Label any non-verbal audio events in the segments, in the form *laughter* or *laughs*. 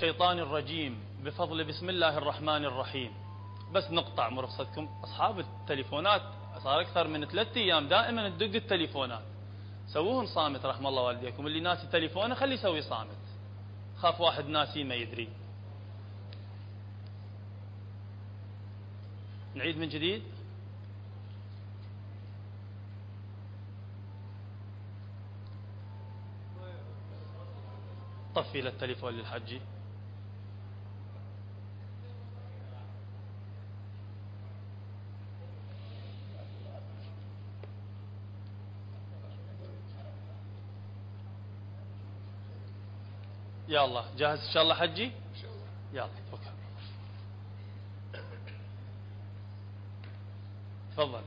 الشيطان الرجيم. بفضل بسم الله الرحمن الرحيم. بس نقطع مرخصتكم أصحاب التليفونات صار أكثر من ثلاثة أيام دائما تدق التليفونات. سووهم صامت رحم الله والديكم. اللي ناسي تليفونه خلي يسوي صامت. خاف واحد ناسي ما يدري. نعيد من جديد. طفي للتليفون للحجي. الله جاهز؟ إن شاء الله حجي؟ يلا توكل تفضل.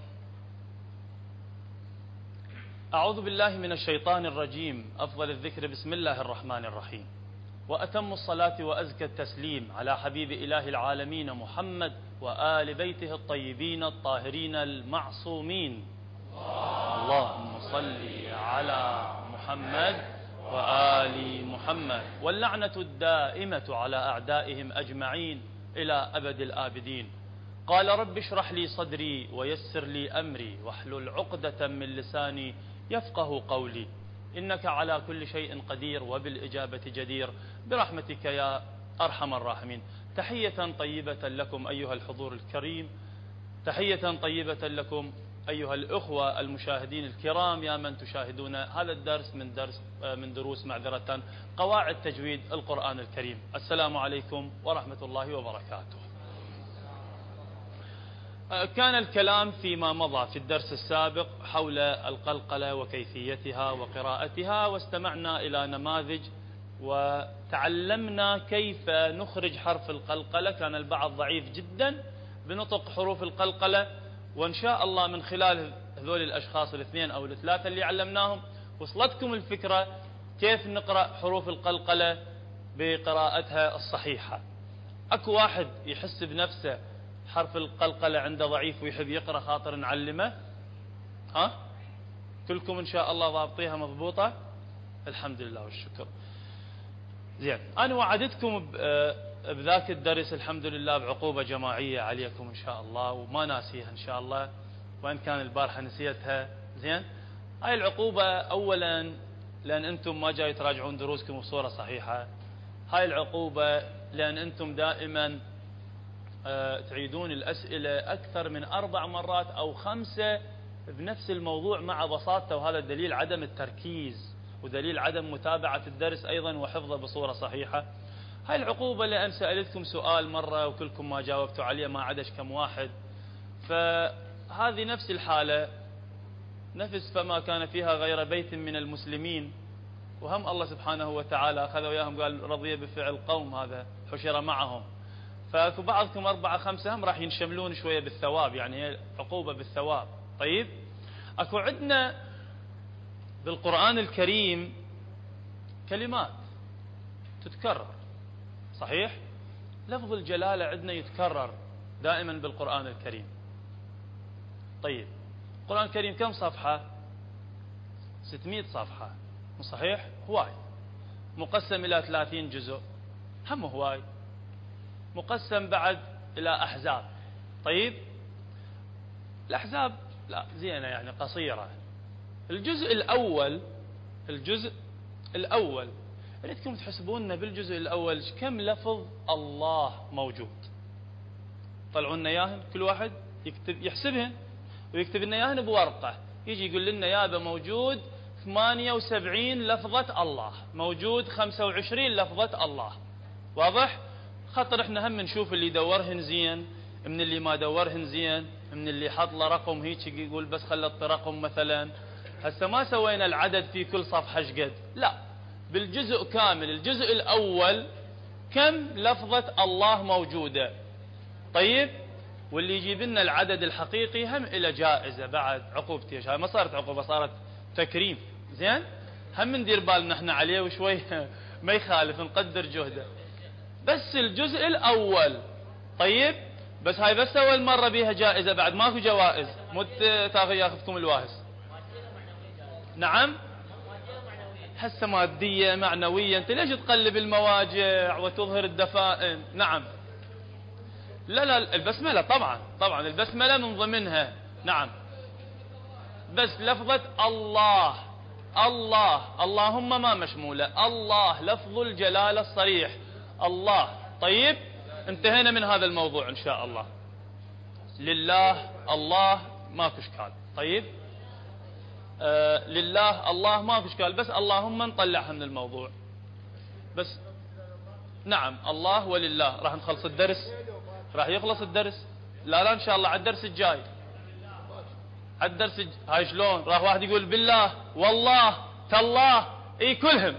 أعوذ بالله من الشيطان الرجيم. أفضل الذكر بسم الله الرحمن الرحيم. وأتم الصلاة وأزكى التسليم على حبيب إله العالمين محمد وآل بيته الطيبين الطاهرين المعصومين. اللهم صل على محمد وآل محمد واللعنة الدائمة على أعدائهم أجمعين إلى أبد الآبدين. قال رب اشرح لي صدري ويسر لي أمري واحلل عقدة من لساني يفقه قولي. إنك على كل شيء قدير وبالإجابة جدير. برحمتك يا أرحم الراحمين. تحية طيبة لكم أيها الحضور الكريم. تحية طيبة لكم أيها الأخوة المشاهدين الكرام يا من تشاهدون هذا الدرس من درس من دروس معذرة قواعد تجويد القرآن الكريم. السلام عليكم ورحمة الله وبركاته. كان الكلام فيما مضى في الدرس السابق حول القلقلة وكيفيتها وقراءتها واستمعنا إلى نماذج وتعلمنا كيف نخرج حرف القلقلة. كان البعض ضعيف جدا بنطق حروف القلقلة. وإن شاء الله من خلال هذول الأشخاص الاثنين أو الثلاثة اللي علمناهم وصلتكم الفكرة كيف نقرأ حروف القلقلة بقراءتها الصحيحة. أكو واحد يحس بنفسه حرف القلقلة عنده ضعيف ويحب يقرأ خاطر نعلمه. ها؟ كلكم إن شاء الله ضابطيها مضبوطة؟ الحمد لله والشكر. زين أنا وعدتكم بذاك الدرس الحمد لله بعقوبة جماعية عليكم إن شاء الله وما ناسيها إن شاء الله وإن كان البارحة نسيتها. زين؟ هاي العقوبة أولا لأن أنتم ما جاي تراجعون دروسكم بصورة صحيحة. هاي العقوبة لأن أنتم دائما آه، تعيدون الأسئلة أكثر من أربع مرات أو خمسة بنفس الموضوع مع بساطة وهذا دليل عدم التركيز ودليل عدم متابعة الدرس أيضا وحفظه بصورة صحيحة. هاي العقوبة لأن سألتكم سؤال مرة وكلكم ما جاوبتوا عليه ما عدش كم واحد. فهذه نفس الحالة نفس فما كان فيها غير بيت من المسلمين. وهم الله سبحانه وتعالى أخذ وياهم قال رضي بفعل قوم هذا حشر معهم. فأكو بعضكم أربعة خمسة هم راح ينشملون شوية بالثواب يعني هي عقوبة بالثواب. طيب؟ أكو عندنا بالقرآن الكريم كلمات تتكرر. صحيح؟ لفظ الجلالة عندنا يتكرر دائما بالقرآن الكريم. طيب القرآن الكريم كم صفحة؟ 600 صفحة. صحيح؟ هواي. مقسم إلى 30 جزء. هم هواي. مقسم بعد إلى أحزاب. طيب الأحزاب لا زينة يعني قصيرة. الجزء الأول الجزء الأول أريدكم تحسبون بالجزء الأول كم لفظ الله موجود؟ طلعوا لنا إياهن كل واحد يكتب يحسبهن ويكتب لنا إياهن بورقة. يجي يقول لنا يابا موجود 78 لفظة الله موجود 25 لفظة الله. واضح؟ خاطر إحنا هم نشوف اللي دورهن زين من اللي ما دورهن زين من اللي حط له رقم هيك يقول بس خلط رقم مثلا. هسه ما سوينا العدد في كل صفحة شقد لا. بالجزء كامل الجزء الأول كم لفظة الله موجودة؟ طيب واللي يجيب لنا العدد الحقيقي هم إلى جائزة بعد عقوبتي هاي ما صارت عقوبة صارت تكريم. زين؟ هم ندير بالنا إحنا عليه وشوي *laughs* ما يخالف نقدر جهده. بس الجزء الأول. طيب بس هاي بس أول مرة بيها جائزة بعد ماكو جوائز. مو تاخذ ياخذكم الواهس. نعم؟ هسه مادية معنوية. أنت ليش تقلب المواجع وتظهر الدفائن؟ نعم. لا لا البسملة طبعا طبعا. البسملة من ضمنها. نعم. بس لفظة الله الله. اللهم ما مشمولة. الله لفظ الجلالة الصريح. الله. طيب انتهينا من هذا الموضوع إن شاء الله. لله الله ماكو اشكال طيب. آه لله الله ما في اشكال بس اللهم نطلعها من الموضوع. بس نعم الله ولله. راح نخلص الدرس؟ راح يخلص الدرس؟ لا لا إن شاء الله. على الدرس الجاي. على الدرس الج... هاي شلون؟ راح واحد يقول بالله والله تالله إي كلهم.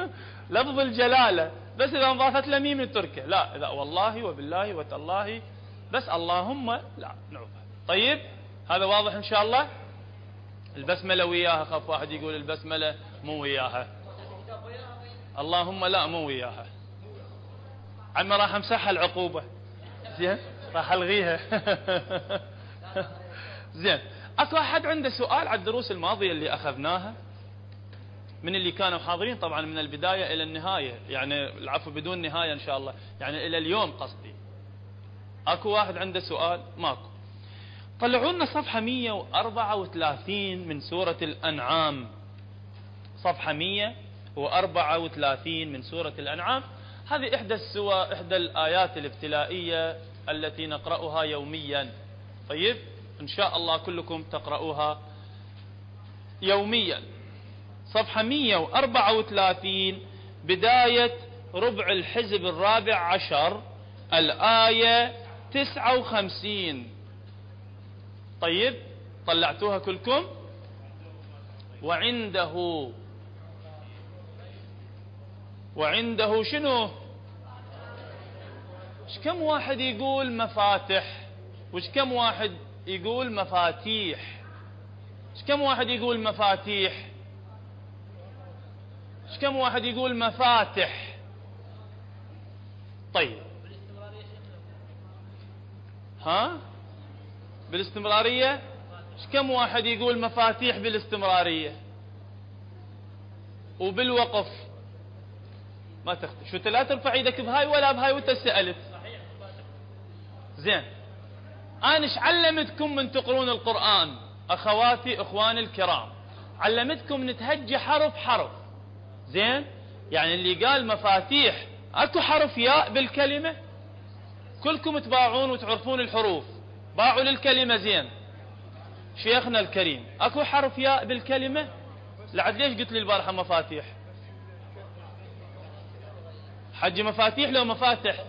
*laughs* لفظ الجلالة. بس إذا انضافت له ميم التركة. لا إذا والله وبالله وتالله. بس اللهم لا نعوفها طيب هذا واضح إن شاء الله؟ البسملة وياها خاف واحد يقول البسملة مو وياها. اللهم لا مو وياها. عمي راح امسحها العقوبة. زين؟ راح ألغيها. *laughs* زين. أكو أحد عنده سؤال على الدروس الماضية اللي أخذناها؟ من اللي كانوا حاضرين طبعا من البداية إلى النهاية. يعني العفو بدون نهاية إن شاء الله. يعني إلى اليوم قصدي. أكو واحد عنده سؤال؟ ماكو. طلعوا لنا صفحة 134 من سورة الأنعام. صفحة 134 من سورة الأنعام. هذه إحدى السور إحدى الآيات الابتلائية التي نقرأها يوميا. طيب إن شاء الله كلكم تقرؤوها يوميا. صفحة 134 بداية ربع الحزب الرابع عشر الآية 59 طيب طلعتوها كلكم. وعنده وعنده شنو؟ إيش كم واحد يقول مفاتح وش كم واحد يقول مفاتيح؟ إيش كم واحد يقول مفاتيح؟ إيش كم واحد يقول مفاتح طيب. ها؟ بالاستمرارية؟ كم واحد يقول مفاتيح بالاستمرارية؟ وبالوقف. ما تختلف شو لا ترفع إيدك بهاي ولا بهاي وأنت سألت؟ زين. أنا إيش علمتكم من تقرون القرآن؟ أخواتي إخواني الكرام. علمتكم نتهجى حرف حرف. زين؟ يعني اللي قال مفاتيح أكو حرف ياء بالكلمة؟ كلكم تباعون وتعرفون الحروف. باعوا للكلمة زين. شيخنا الكريم أكو حرف ياء بالكلمة؟ لعد ليش قلت لي البارحة مفاتيح؟ حجي مفاتيح لو مفاتح.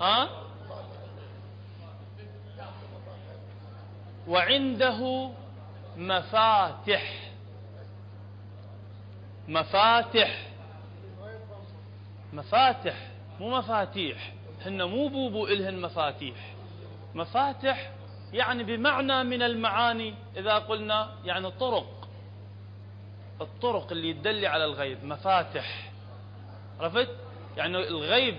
ها؟ وعنده مفاتح. مفاتح. مفاتح مو مفاتيح. هن مو بوبو إلهن مفاتيح. مفاتح يعني بمعنى من المعاني إذا قلنا يعني طرق. الطرق اللي تدلي على الغيب مفاتح. عرفت؟ يعني الغيب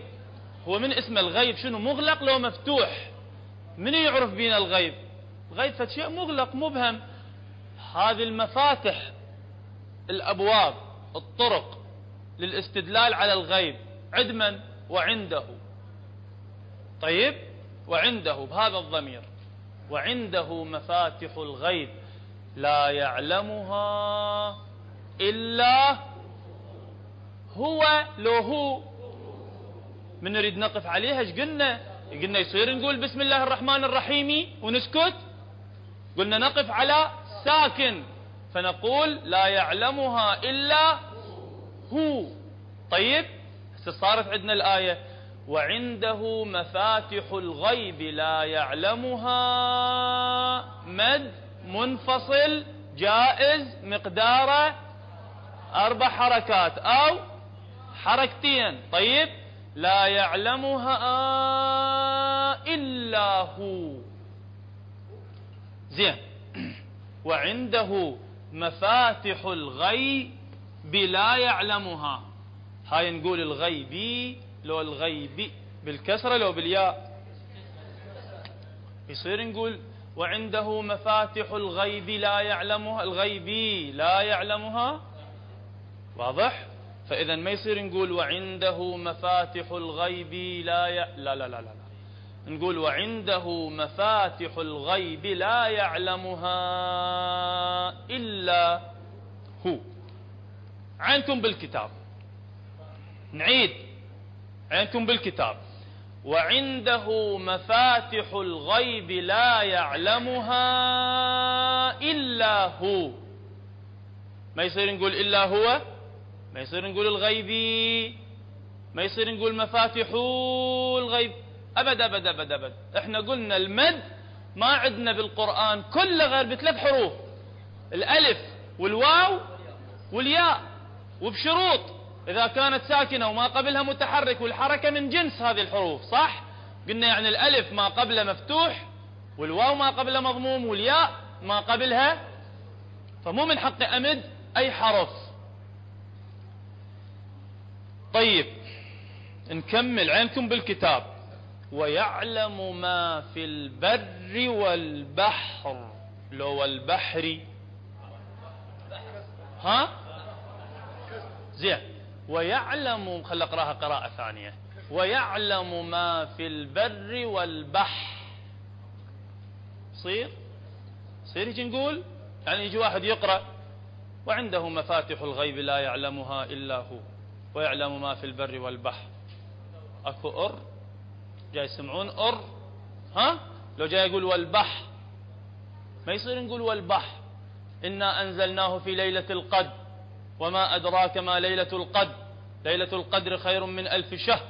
هو من اسم الغيب؟ شنو؟ مغلق لو مفتوح. من يعرف بين الغيب؟ الغيب فشيء مغلق مبهم. هذه المفاتح الأبواب الطرق للاستدلال على الغيب عدما وعنده. طيب؟ وعنده بهذا الضمير وعنده مفاتح الغيب لا يعلمها إلا هو لو هو من نريد نقف عليها؟ إيش قلنا؟ قلنا يصير نقول بسم الله الرحمن الرحيم ونسكت. قلنا نقف على ساكن فنقول لا يعلمها إلا هو. طيب صارت عندنا الآية. وعنده مفاتح الغيب لا يعلمها. مد منفصل جائز مقداره أربع حركات أو حركتين. طيب لا يعلمها إلا هو. زين. *clears throat* وعنده مفاتح الغيب لا يعلمها. هاي نقول الغيبي لو الغيبي بالكسرة لو بالياء. يصير نقول وعنده مفاتح الغيب لا يعلمها الغيبي لا يعلمها. واضح؟ فإذا ما يصير نقول وعنده مفاتح الغيب لا ي... لا لا لا لا نقول وعنده مفاتح الغيب لا يعلمها إلا هو. عينكم بالكتاب. نعيد. عينكم بالكتاب. وعنده مفاتح الغيب لا يعلمها إلا هو. ما يصير نقول إلا هو؟ ما يصير نقول الغيبي ما يصير نقول مفاتح الغيب. أبد أبد أبد أبد. إحنا قلنا المد ما عندنا بالقرآن كله غير بثلاث حروف. الألف والواو والياء. وبشروط. إذا كانت ساكنة وما قبلها متحرك والحركة من جنس هذه الحروف صح؟ قلنا يعني الألف ما قبله مفتوح والواو ما قبله مضموم والياء ما قبلها. فمو من حقي أمد أي حرف. طيب نكمل. عينكم بالكتاب. ويعلم ما في البر والبحر. لو البحر. ها؟ زين. ويعلم خل أقرأها قراءة ثانية. ويعلم ما في البر والبحر. صير؟ صير يجي نقول؟ يعني يجي واحد يقرأ. وعنده مفاتح الغيب لا يعلمها إلا هو. ويعلم ما في البر والبحر. أكو أر؟ جاي يسمعون أر؟ ها؟ لو جاي يقول والبحر. ما يصير نقول والبحر. إنا أنزلناه في ليلة القدر. وما أدراك ما ليلة القدر. ليلة القدر خير من ألف شهر.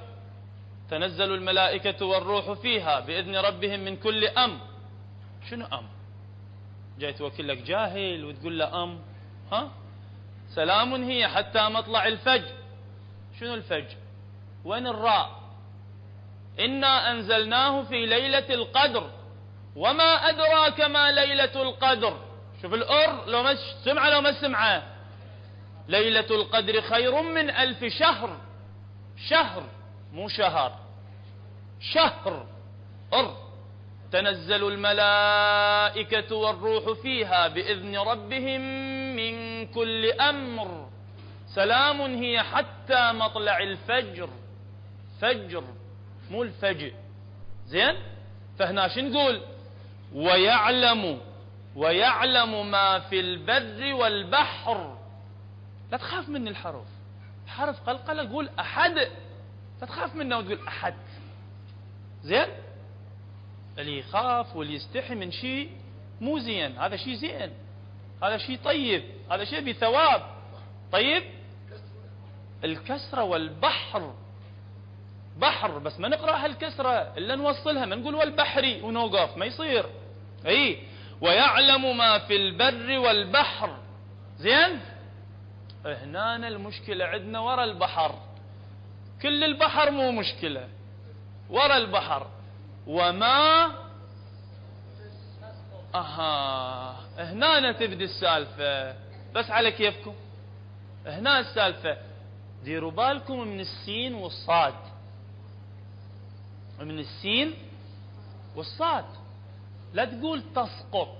تنزل الملائكة والروح فيها بإذن ربهم من كل أمر. شنو أمر؟ جاي توكل لك جاهل وتقول له أم ها؟ سلام هي حتى مطلع الفجر. شنو الفجر؟ وين الراء؟ إنا أنزلناه في ليلة القدر. وما أدراك ما ليلة القدر. شوف الأر لو ما سمعة لو ما سمعة ليلة القدر خير من ألف شهر. شهر مو شهر. شهر. أر. تنزل الملائكة والروح فيها بإذن ربهم من كل أمر. سلام هي حتى مطلع الفجر. فجر مو الفجر. زين؟ فهنا نقول؟ ويعلم ويعلم ما في البر والبحر. لا تخاف من الحرف حرف قلقلة قول أحد. لا تخاف منه وتقول أحد. زين؟ اللي يخاف واللي يستحي من شيء مو زين. هذا شيء زين. هذا شيء طيب. هذا شيء بثواب. طيب؟ الكسرة والبحر. بحر. بس ما نقرأها الكسرة. إلا نوصلها. ما نقول والبحري ونوقف ما يصير. أي؟ ويعلم ما في البر والبحر. زين؟ هنا المشكلة عندنا ورا البحر. كل البحر مو مشكلة. ورا البحر. وما أها. هنا تبدي السالفة. بس على كيفكم. هنا السالفة. ديروا بالكم من السين والصاد. من السين والصاد. لا تقول تسقط.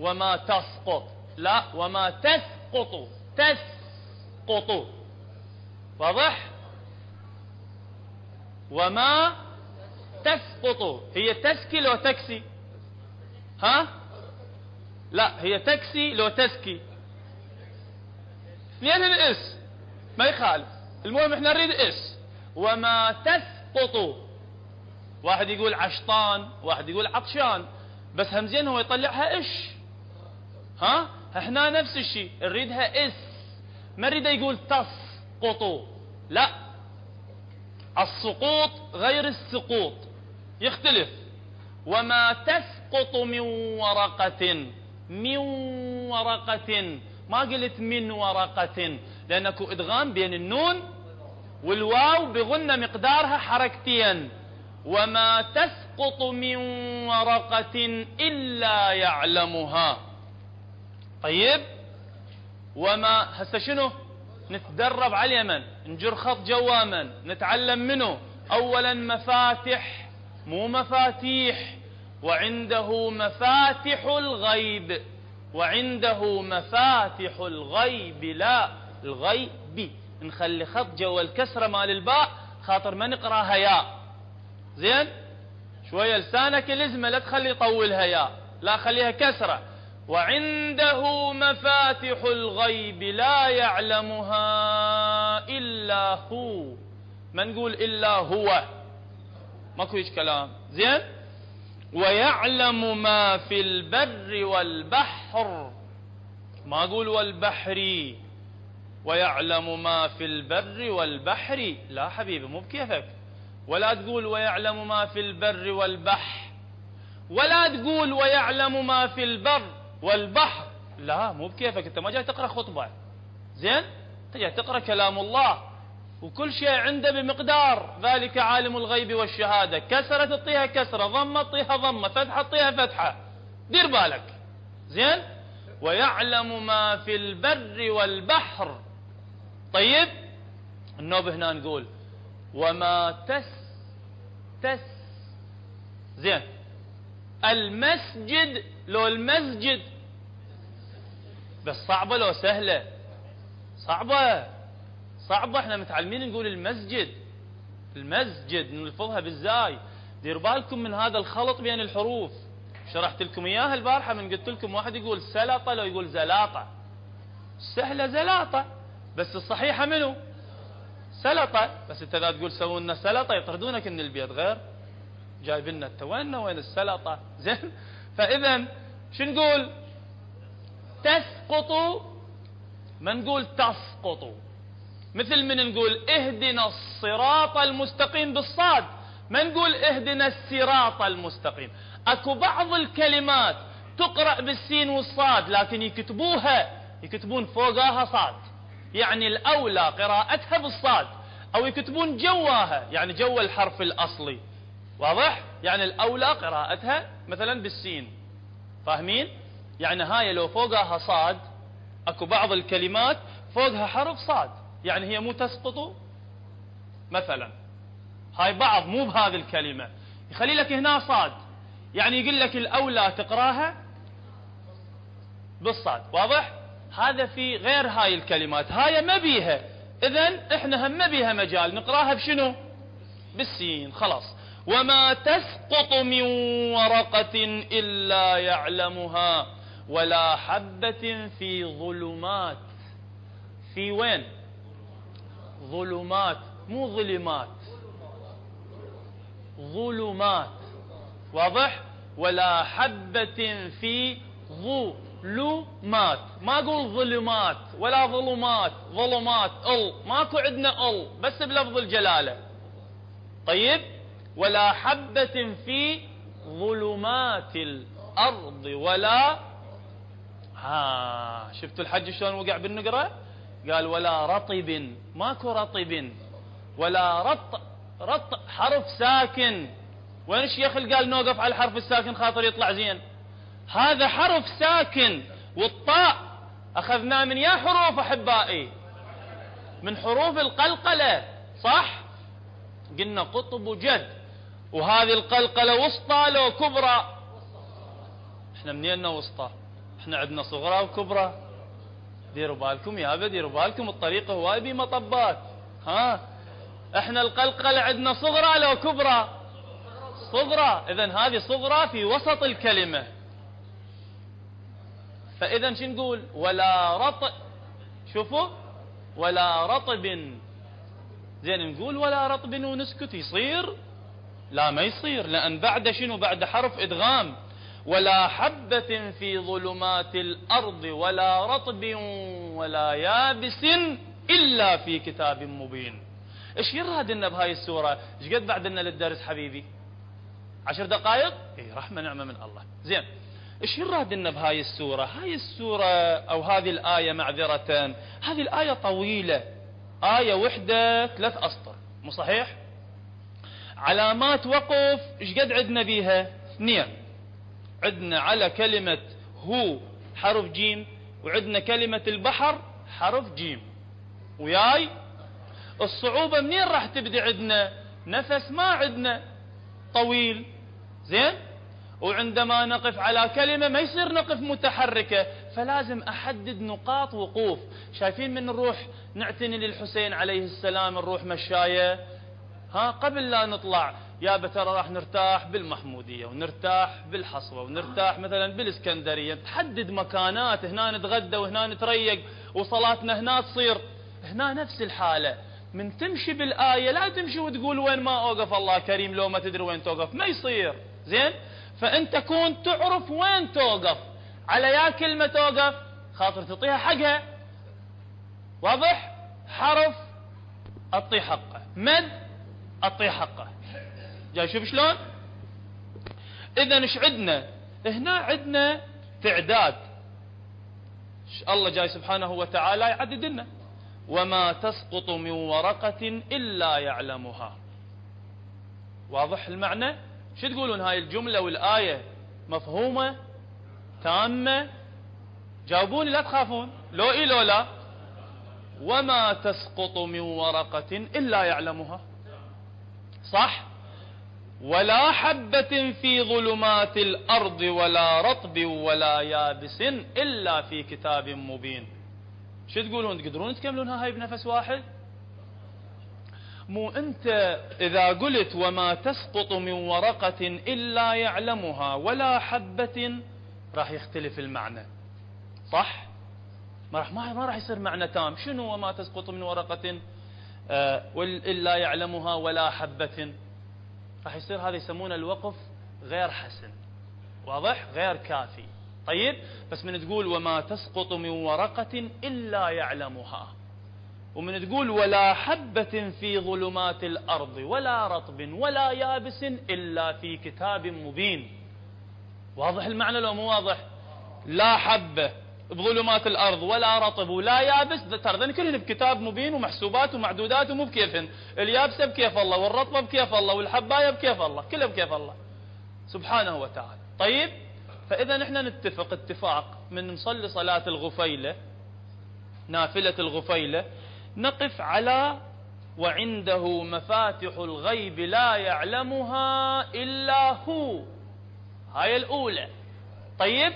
وما تسقط. لا وما تسقط. تسقط واضح؟ وما تسقط هي تسكي لو تكسي. ها؟ لا هي تكسي لو تسكي اثنين اس ما يخالف. المهم إحنا نريد إس. وما تسقط واحد يقول عشطان واحد يقول عطشان. بس همزين هو يطلعها إش. ها؟ إحنا نفس الشيء. نريدها إس. ما نريد يقول تسقط؟ لا. السقوط غير السقوط. يختلف. وما تسقط من ورقة من ورقة. ما قلت من ورقة لأنك إدغام بين النون والواو بغنى مقدارها حركتين وما تسقط من ورقة إلا يعلمها. طيب. وما هسه شنو؟ نتدرب على اليمن نجر خط جواما نتعلم منه. أولا مفاتح مو مفاتيح. وعنده مفاتح الغيب. وعنده مفاتح الغيب لا الغيب. نخلي خط جوا الكسرة مال الباء خاطر ما نقراها ياء زين؟ شوية لسانك الازمة لا تخلي يطولها ياء لا خليها كسرة. وعنده مفاتح الغيب لا يعلمها إلا هو. ما نقول إلا هو؟ ماكو هيك كلام. زين؟ ويعلم ما في البر والبحر. ما أقول والبحر. ويعلم ما في البر والبحر. لا حبيبي مو بكيفك. ولا تقول ويعلم ما في البر والبحر. ولا تقول ويعلم ما في البر. والبحر. لا مو بكيفك. انت ما جاي تقرأ خطبة. زين؟ انت جاي تقرأ كلام الله. وكل شيء عنده بمقدار. ذلك عالم الغيب والشهادة. كسره تعطيها كسرة. ضمه تعطيها ضمة. فتحة تعطيها فتحة. دير بالك. زين؟ ويعلم ما في البر والبحر. طيب؟ النوب هنا نقول. وما تس تس زين. المسجد لو المسجد بس صعبة لو سهلة. صعبة. صعبة. إحنا متعلمين نقول المسجد. المسجد نلفظها بالزاي. دير بالكم من هذا الخلط بين الحروف. شرحت لكم إياها البارحة من قلت لكم واحد يقول سلطة لو يقول زلاطة. سهلة زلاطة. بس الصحيحة منه سلطة. بس انت اذا تقول سووا لنا سلطة يطردونك من البيت. غير. جايب لنا وين السلطة؟ *laughs* زين. فاذا شو نقول؟ تسقط ما نقول تسقط. مثل من نقول اهدنا الصراط المستقيم بالصاد. ما نقول اهدنا الصراط المستقيم. اكو بعض الكلمات تقرأ بالسين والصاد لكن يكتبوها يكتبون فوقها صاد. يعني الأولى قراءتها بالصاد أو يكتبون جواها يعني جوا الحرف الأصلي. واضح؟ يعني الأولى قراءتها مثلا بالسين. فاهمين؟ يعني هاي لو فوقها صاد اكو بعض الكلمات فوقها حرف صاد يعني هي مو تسقط مثلا. هاي بعض مو بهذه الكلمة. يخلي لك هنا صاد. يعني يقول لك الأولى تقراها بالصاد. واضح؟ هذا في غير هاي الكلمات. هاي ما بيها. إذا إحنا هم ما بيها مجال. نقراها بشنو؟ بالسين. خلاص. وما تسقط من ورقة إلا يعلمها. ولا حبة في ظلمات. في وين؟ ظلمات مو ظلمات. ظلمات واضح؟ ولا حبة في ظلمات. ما أقول ظلمات ولا ظلمات ظلمات ال. ماكو عندنا ال بس بلفظ الجلالة. طيب؟ ولا حبة في ظلمات الأرض ولا ها شفتوا الحج شلون وقع بالنقرة؟ قال ولا رطب ماكو رطب. ولا رط رط حرف ساكن. وين الشيخ اللي قال نوقف على الحرف الساكن خاطر يطلع زين؟ هذا حرف ساكن والطاء أخذناه من يا حروف أحبائي. من حروف القلقلة صح؟ قلنا قطب جد. وهذه القلقلة وسطى لو كبرى. إحنا منين وسطى؟ إحنا عندنا صغرى وكبرى. ديروا بالكم يا ديروا بالكم الطريق هواي بي مطبات. ها؟ إحنا القلقلة عندنا صغرى لو كبرى. صغرى. اذا هذه صغرى في وسط الكلمة. فاذا شو نقول؟ ولا رطب شوفوا. ولا رطب. زين نقول ولا رطب ونسكت يصير؟ لا ما يصير. لأن بعد شنو؟ بعد حرف إدغام. ولا حبة في ظلمات الأرض ولا رطب ولا يابس إلا في كتاب مبين. إيش يراد لنا بهاي السورة؟ إيش قد بعد لنا للدرس حبيبي؟ عشر دقائق؟ اي رحمة نعمة من الله. زين إيش يراد لنا بهاي السورة؟ هاي السورة أو هذه الآية معذرة. هذه الآية طويلة. آية وحدة ثلاث أسطر. مو صحيح؟ علامات وقف إيش قد عندنا بيها؟ اثنين. عندنا على كلمة هو حرف جيم وعندنا كلمة البحر حرف جيم. وياي؟ الصعوبة منين راح تبدي عندنا نفس ما عندنا طويل. زين؟ وعندما نقف على كلمة ما يصير نقف متحركة فلازم أحدد نقاط وقوف. شايفين من نروح نعتني للحسين عليه السلام نروح مشاية. ها قبل لا نطلع يا ترى راح نرتاح بالمحمودية ونرتاح بالحصوة ونرتاح مثلا بالإسكندرية. تحدد مكانات هنا نتغدى وهنا نتريق وصلاتنا هنا تصير. هنا نفس الحالة. من تمشي بالآية لا تمشي وتقول وين ما أوقف الله كريم لو ما تدري وين توقف. ما يصير. زين؟ فأنت كون تعرف وين توقف. على يا كلمة توقف. خاطر تعطيها حقها. واضح؟ حرف أعطي حقه. مد أعطي حقه. جاي شوف شلون؟ إذا إيش عندنا؟ هنا عندنا تعداد. الله جاي سبحانه وتعالى يعدد لنا وما تسقط من ورقة إلا يعلمها. واضح المعنى؟ شو تقولون هاي الجملة والآية مفهومة؟ تامة؟ جاوبوني لا تخافون. لو إي لو لا. وما تسقط من ورقة إلا يعلمها. صح؟ ولا حبة في ظلمات الأرض ولا رطب ولا يابس إلا في كتاب مبين. شو تقولون؟ تقدرون تكملونها هاي بنفس واحد؟ مو أنت إذا قلت وما تسقط من ورقة إلا يعلمها ولا حبة راح يختلف المعنى. صح؟ ما راح ما راح يصير معنى تام. شنو وما تسقط من ورقة؟ آه إلا يعلمها ولا حبة؟ راح يصير هذا يسمونه الوقف غير حسن. واضح؟ غير كافي. طيب بس من تقول وما تسقط من ورقة إلا يعلمها. ومن تقول ولا حبة في ظلمات الأرض ولا رطب ولا يابس إلا في كتاب مبين. واضح المعنى لو مو واضح؟ لا حبة. بظلمات الأرض ولا رطب ولا يابس. ترى كلهن بكتاب مبين ومحسوبات ومعدودات ومو بكيفهن. اليابسة بكيف الله والرطبة بكيف الله والحباية بكيف الله كلها بكيف الله. سبحانه وتعالى. طيب فإذا نحن نتفق اتفاق من نصلي صلاة الغفيلة نافلة الغفيلة نقف على وعنده مفاتح الغيب لا يعلمها إلا هو. هاي الأولى. طيب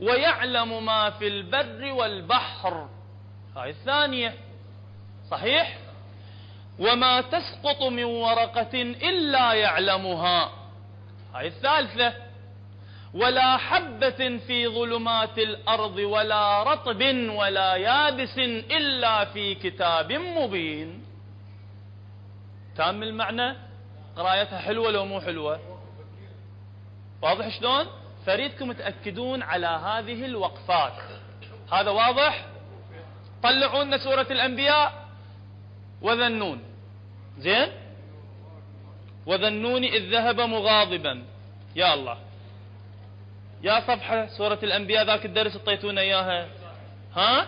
ويعلم ما في البر والبحر. هاي الثانية. صحيح؟ وما تسقط من ورقة إلا يعلمها. هاي الثالثة. ولا حبة في ظلمات الأرض ولا رطب ولا يابس إلا في كتاب مبين. تام المعنى؟ قرايتها حلوة لو مو حلوة؟ واضح شلون؟ فريدكم تأكدون على هذه الوقفات. هذا واضح؟ طلعوا سورة الأنبياء. وذنون. زين؟ وذنون إذ ذهب مغاضبا. يا الله. يا صفحة سورة الأنبياء ذاك الدرس اعطيتونا إياها. ها؟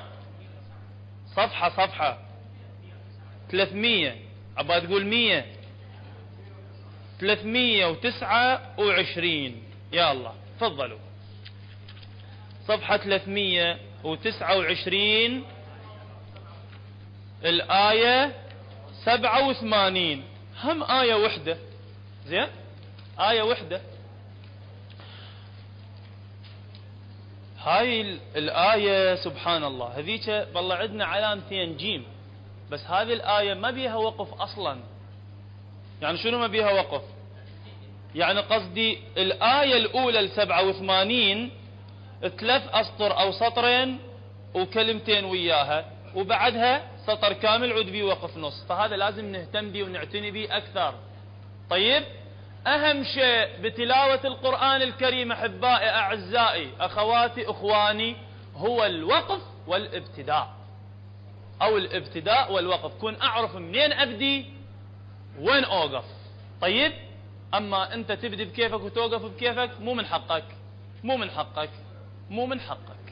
صفحة صفحة. 300 عبا تقول 100 329 يا الله. تفضلوا. صفحة 329 الآية 87 هم آية وحدة. زين؟ آية وحدة. هاي الآية سبحان الله. هذيك والله عندنا علامتين جيم. بس هذه الآية ما بيها وقف أصلا. يعني شنو ما بيها وقف؟ يعني قصدي الآية الأولى السبعة وثمانين ثلاث أسطر أو سطرين وكلمتين وياها وبعدها سطر كامل عود بيه وقف نص. فهذا لازم نهتم به ونعتني به أكثر. طيب أهم شيء بتلاوة القرآن الكريم أحبائي أعزائي أخواتي أخواني هو الوقف والابتداء. أو الابتداء والوقف. كون أعرف منين أبدي؟ وين أوقف؟ طيب أما أنت تبدي بكيفك وتوقف بكيفك مو من حقك. مو من حقك. مو من حقك.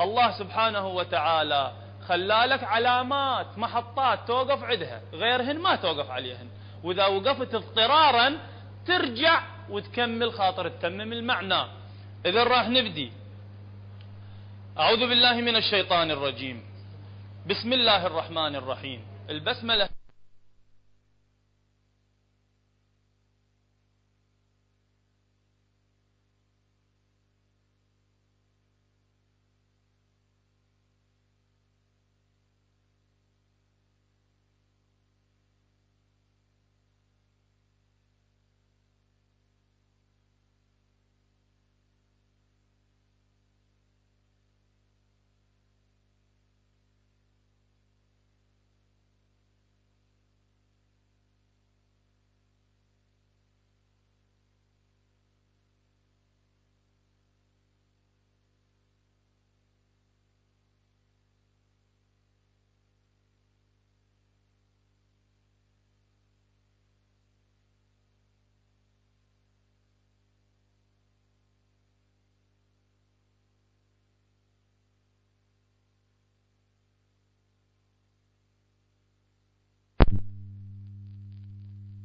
الله سبحانه وتعالى خلالك علامات محطات توقف عندها غيرهن ما توقف عليهن. وإذا وقفت اضطرارا ترجع وتكمل خاطر تتمم المعنى. إذا راح نبدي. أعوذ بالله من الشيطان الرجيم. بسم الله الرحمن الرحيم. البسملة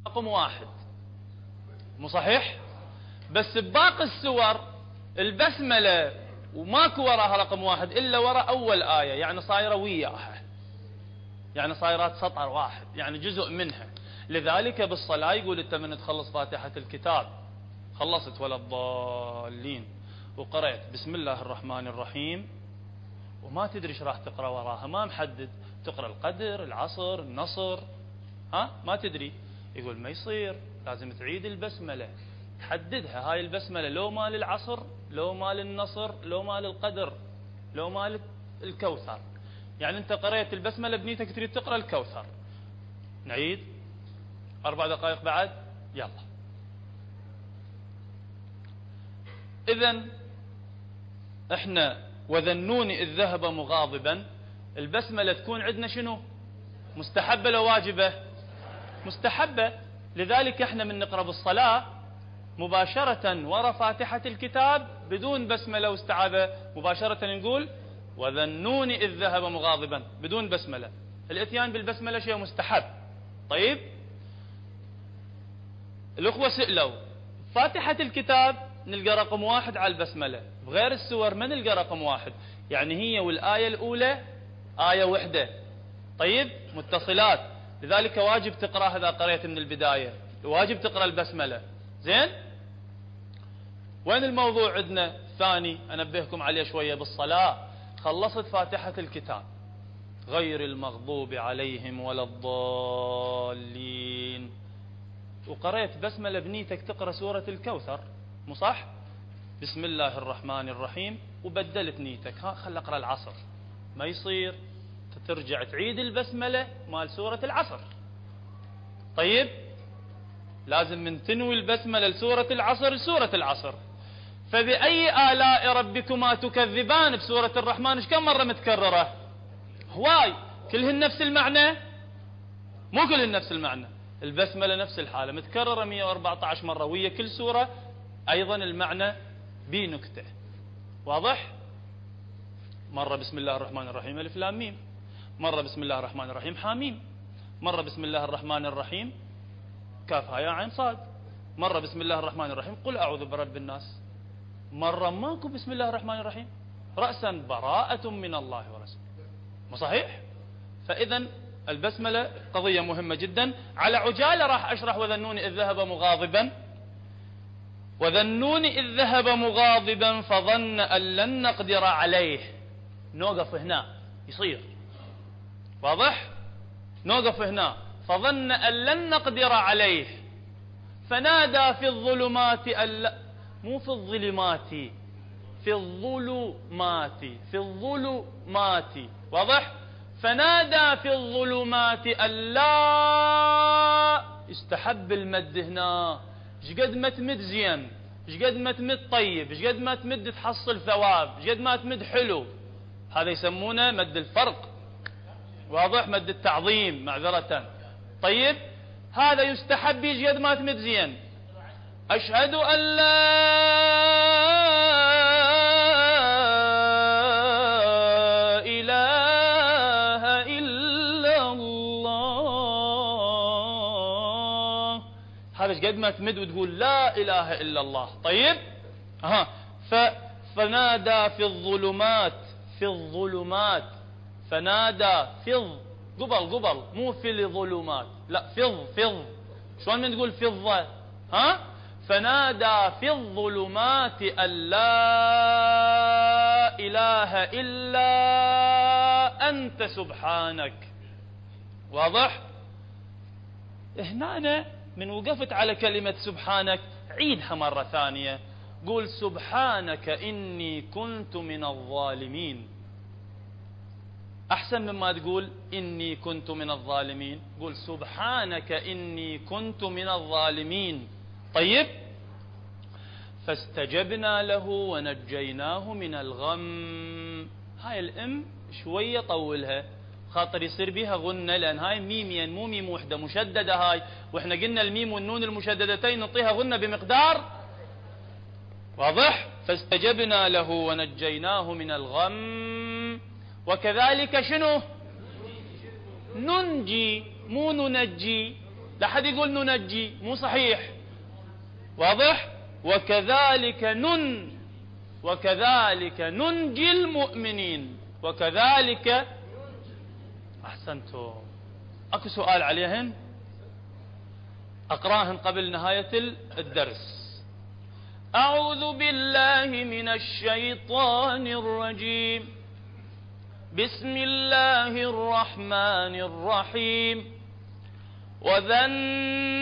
رقم واحد. مو صحيح؟ بس بباقي السور البسملة وماكو وراها رقم واحد إلا ورا أول آية يعني صايرة وياها. يعني صايرات سطر واحد يعني جزء منها. لذلك بالصلاة يقول أنت من تخلص فاتحة الكتاب. خلصت ولا الضالين. وقرأت بسم الله الرحمن الرحيم. وما تدري إيش راح تقرأ وراها ما محدد. تقرأ القدر العصر النصر. ها؟ ما تدري. يقول ما يصير لازم تعيد البسملة. تحددها هاي البسملة لو مال العصر لو مال النصر لو مال القدر لو مال الكوثر. يعني انت قريت البسملة بنيتك تريد تقرأ الكوثر. نعيد. أربع دقائق بعد. يلا. اذا إحنا وذنون إذ ذهب مغاضبا. البسملة تكون عندنا شنو؟ مستحبة لو واجبة؟ مستحبة. لذلك إحنا من نقرأ بالصلاة مباشرة ورا فاتحة الكتاب بدون بسملة واستعاذة. مباشرة نقول وذنون إذ ذهب مغاضبا. بدون بسملة. الإتيان بالبسملة شيء مستحب. طيب؟ الأخوة سئلوا فاتحة الكتاب نلقى رقم واحد على البسملة بغير السور ما نلقى رقم واحد؟ يعني هي والآية الأولى آية وحدة. طيب؟ متصلات. لذلك واجب تقرأ إذا قريت من البداية. واجب تقرأ البسملة. زين؟ وين الموضوع عندنا؟ ثاني أنبهكم عليه شوية بالصلاة. خلصت فاتحة الكتاب. غير المغضوب عليهم ولا الضالين. وقريت بسملة بنيتك تقرأ سورة الكوثر. مو صح؟ بسم الله الرحمن الرحيم. وبدلت نيتك. ها خل أقرأ العصر. ما يصير. ترجع تعيد البسملة مال سورة العصر. طيب؟ لازم من تنوي البسملة لسورة العصر لسورة العصر. فبأي آلاء ربكما تكذبان بسورة الرحمن؟ كم مرة متكررة؟ هواي. كلهن نفس المعنى؟ مو كلهن نفس المعنى. البسملة نفس الحالة. متكررة 114 مرة. ويا كل سورة أيضا المعنى بنكتة. واضح؟ مرة بسم الله الرحمن الرحيم. ألف لام ميم. مرة بسم الله الرحمن الرحيم حاميم. مرة بسم الله الرحمن الرحيم كاف يا عين صاد. مرة بسم الله الرحمن الرحيم قل أعوذ برب الناس. مرة ماكو بسم الله الرحمن الرحيم. رأسا براءة من الله ورسوله. صحيح؟ فإذا البسملة قضية مهمة جدا. على عجالة راح أشرح وذنون إذ ذهب مغاضبا. وذنون إذ ذهب مغاضبا فظن أن لن نقدر عليه. نوقف هنا يصير. واضح؟ نوقف هنا. فظن أن لن نقدر عليه. فنادى في الظلمات أن مو في الظلمات في الظلمات في الظلمات. واضح؟ فنادى في الظلمات أن لا استحب المد هنا. شقد ما تمد زين؟ شقد ما تمد طيب؟ شقد ما تمد تحصل ثواب؟ شقد ما تمد حلو؟ هذا يسمونه مد الفرق. واضح؟ مد التعظيم معذرة. طيب هذا يستحب قد ما تمد زين أشهد أن لا قد ما تمد وتقول لا إله إلا الله؟ طيب ها فنادى في الظلمات في الظلمات. فنادى فض قبل قبل مو في الظلمات لا فض فض. شلون من تقول فضة؟ ها؟ فنادى في الظلمات أن لا إله إلا أنت سبحانك. واضح؟ هنا أنا من وقفت على كلمة سبحانك عيدها مرة ثانية. قول سبحانك إني كنت من الظالمين. أحسن مما تقول إني كنت من الظالمين. قول سبحانك إني كنت من الظالمين. طيب؟ فاستجبنا له ونجيناه من الغم. هاي الأم شوية طولها. خاطر يصير بها غنة لأن هاي ميمين مو ميم وحدة مشددة هاي. وإحنا قلنا الميم والنون المشددتين نعطيها غنة بمقدار واضح؟ فاستجبنا له ونجيناه من الغم. وكذلك شنو؟ ننجي مو ننجي. لا حد يقول ننجي مو صحيح. واضح؟ وكذلك نن وكذلك ننجي المؤمنين. وكذلك أحسنتم. أكو سؤال عليهن؟ أقراهن قبل نهاية الدرس. أعوذ بالله من الشيطان الرجيم. بسم الله الرحمن الرحيم. وذنون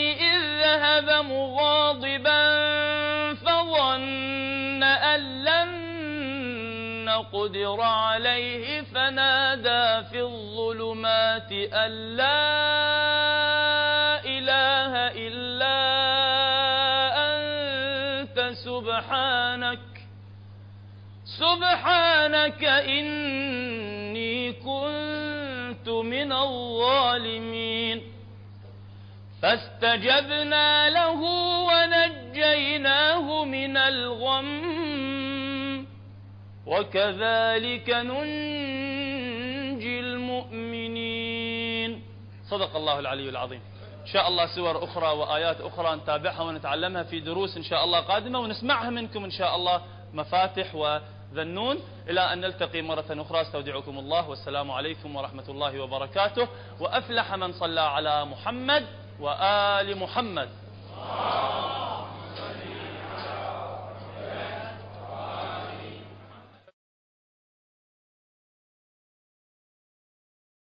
إذ ذهب مغاضبا فظن أن لن نقدر عليه. فنادى في الظلمات أن سبحانك إني كنت من الظالمين. فاستجبنا له ونجيناه من الغم. وكذلك ننجي المؤمنين. صدق الله العلي العظيم. إن شاء الله سور أخرى وآيات أخرى نتابعها ونتعلمها في دروس إن شاء الله قادمة ونسمعها منكم إن شاء الله مفاتح وذنون إلى أن نلتقي مرة أخرى. أستودعكم الله. والسلام عليكم ورحمة الله وبركاته. وأفلح من صلى على محمد وآل محمد.